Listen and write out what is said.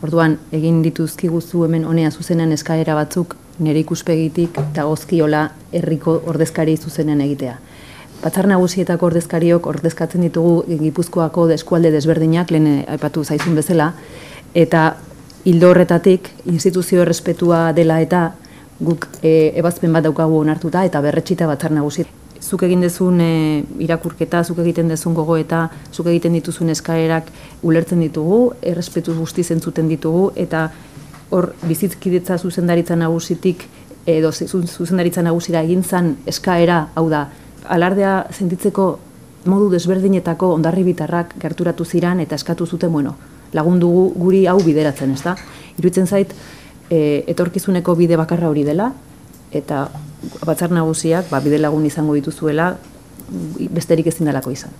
Orduan, egin dituzkiguzu hemen honea zuzenean eskaera batzuk nire ikuspegitik eta gozkiola herriko ordezkari zuzenean egitea. Batzar nagusietako ordezkariok ordezkatzen ditugu Gipuzkoako eskualde desberdinak lehen eh, aipatu zaizun bezala eta hildo horretatik instituzio errespetua dela eta guk e, ebazpen bat daukagu onartuta eta berretxita batzar nagusi. Zuk egin dezun e, irakurketa, zuk egiten dezun gogoeta, zuk egiten dituzun eskaerak ulertzen ditugu, errespetu guzti zentzuten ditugu eta hor bizitzkidetza zuzendaritza nagusitik edo zuzendaritza nagusira egin zan eskaera, hau da, alardea sentitzeko modu desberdinetako ondarri bitarrak gerturatu ziran eta eskatu zuten, bueno, lagundugu guri hau bideratzen, ez da? Iruitzen zait, e, etorkizuneko bide bakarra hori dela, eta batzar nagusiak, ba, bide lagun izango dituzuela, besterik ezin dalako izan.